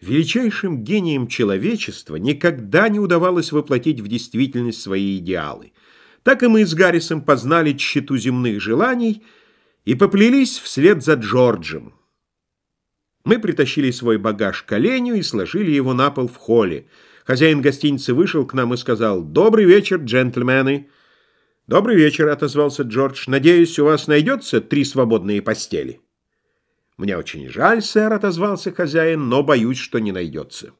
Величайшим гением человечества никогда не удавалось воплотить в действительность свои идеалы. Так и мы с Гаррисом познали тщету земных желаний и поплелись вслед за Джорджем. Мы притащили свой багаж к оленю и сложили его на пол в холле. Хозяин гостиницы вышел к нам и сказал «Добрый вечер, джентльмены». «Добрый вечер», — отозвался Джордж. «Надеюсь, у вас найдется три свободные постели». «Мне очень жаль, сэр», — отозвался хозяин, «но боюсь, что не найдется».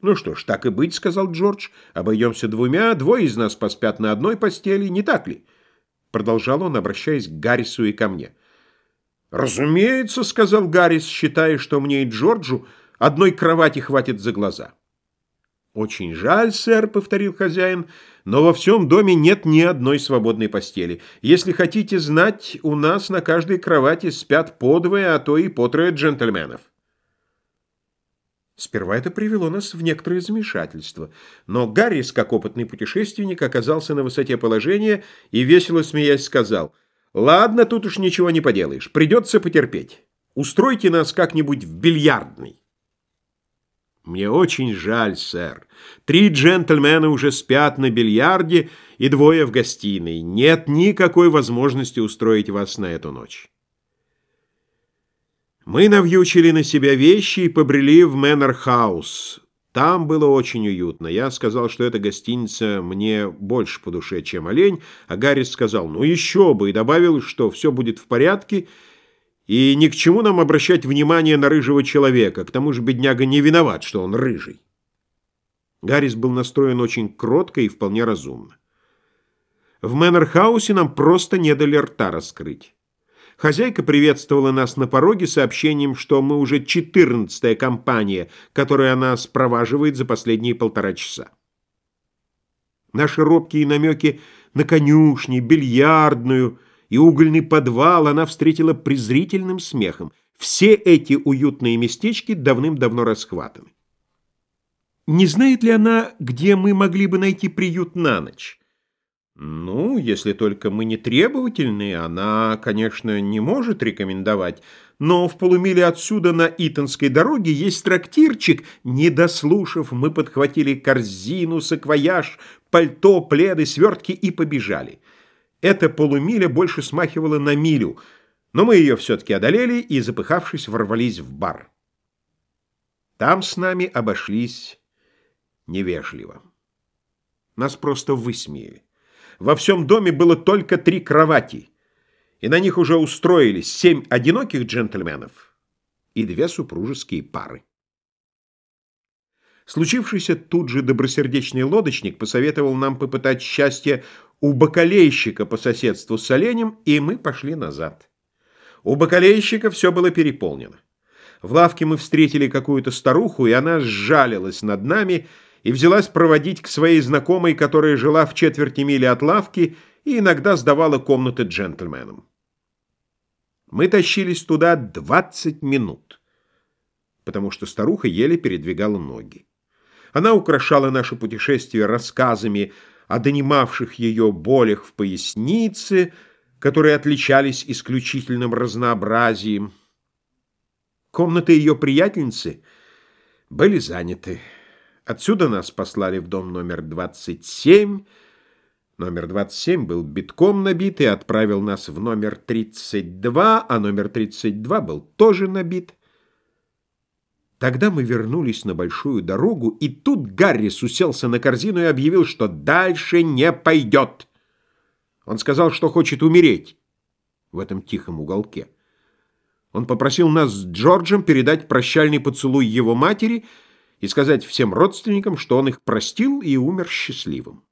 «Ну что ж, так и быть», — сказал Джордж. «Обойдемся двумя, двое из нас поспят на одной постели, не так ли?» Продолжал он, обращаясь к Гаррису и ко мне. «Разумеется», — сказал Гаррис, считая, что мне и Джорджу одной кровати хватит за глаза. «Очень жаль, сэр», — повторил хозяин, — «но во всем доме нет ни одной свободной постели. Если хотите знать, у нас на каждой кровати спят по двое, а то и по трое джентльменов». Сперва это привело нас в некоторое замешательство, но Гаррис, как опытный путешественник, оказался на высоте положения и, весело смеясь, сказал, «Ладно, тут уж ничего не поделаешь, придется потерпеть. Устройте нас как-нибудь в бильярдный». «Мне очень жаль, сэр. Три джентльмена уже спят на бильярде и двое в гостиной. Нет никакой возможности устроить вас на эту ночь». Мы навьючили на себя вещи и побрели в Мэннер-хаус. Там было очень уютно. Я сказал, что эта гостиница мне больше по душе, чем олень, а Гаррис сказал, ну еще бы, и добавил, что все будет в порядке, и ни к чему нам обращать внимание на рыжего человека, к тому же бедняга не виноват, что он рыжий. Гаррис был настроен очень кротко и вполне разумно. В Мэннерхаусе нам просто не дали рта раскрыть. Хозяйка приветствовала нас на пороге сообщением, что мы уже четырнадцатая компания, которую она спроваживает за последние полтора часа. Наши робкие намеки на конюшни, бильярдную – и угольный подвал она встретила презрительным смехом. Все эти уютные местечки давным-давно расхватаны. Не знает ли она, где мы могли бы найти приют на ночь? Ну, если только мы не требовательны, она, конечно, не может рекомендовать, но в полумиле отсюда на Итонской дороге есть трактирчик. Не дослушав, мы подхватили корзину, саквояж, пальто, пледы, свертки и побежали. Эта полумиля больше смахивала на милю, но мы ее все-таки одолели и, запыхавшись, ворвались в бар. Там с нами обошлись невежливо. Нас просто высмеяли. Во всем доме было только три кровати, и на них уже устроились семь одиноких джентльменов и две супружеские пары. Случившийся тут же добросердечный лодочник посоветовал нам попытать счастье у бакалейщика по соседству с оленем, и мы пошли назад. У бакалейщика все было переполнено. В лавке мы встретили какую-то старуху, и она сжалилась над нами и взялась проводить к своей знакомой, которая жила в четверти мили от лавки и иногда сдавала комнаты джентльменам. Мы тащились туда 20 минут, потому что старуха еле передвигала ноги. Она украшала наше путешествие рассказами о донимавших ее болях в пояснице, которые отличались исключительным разнообразием. Комнаты ее приятельницы были заняты. Отсюда нас послали в дом номер 27. Номер 27 был битком набит и отправил нас в номер 32, а номер 32 был тоже набит. Тогда мы вернулись на большую дорогу, и тут Гаррис уселся на корзину и объявил, что дальше не пойдет. Он сказал, что хочет умереть в этом тихом уголке. Он попросил нас с Джорджем передать прощальный поцелуй его матери и сказать всем родственникам, что он их простил и умер счастливым.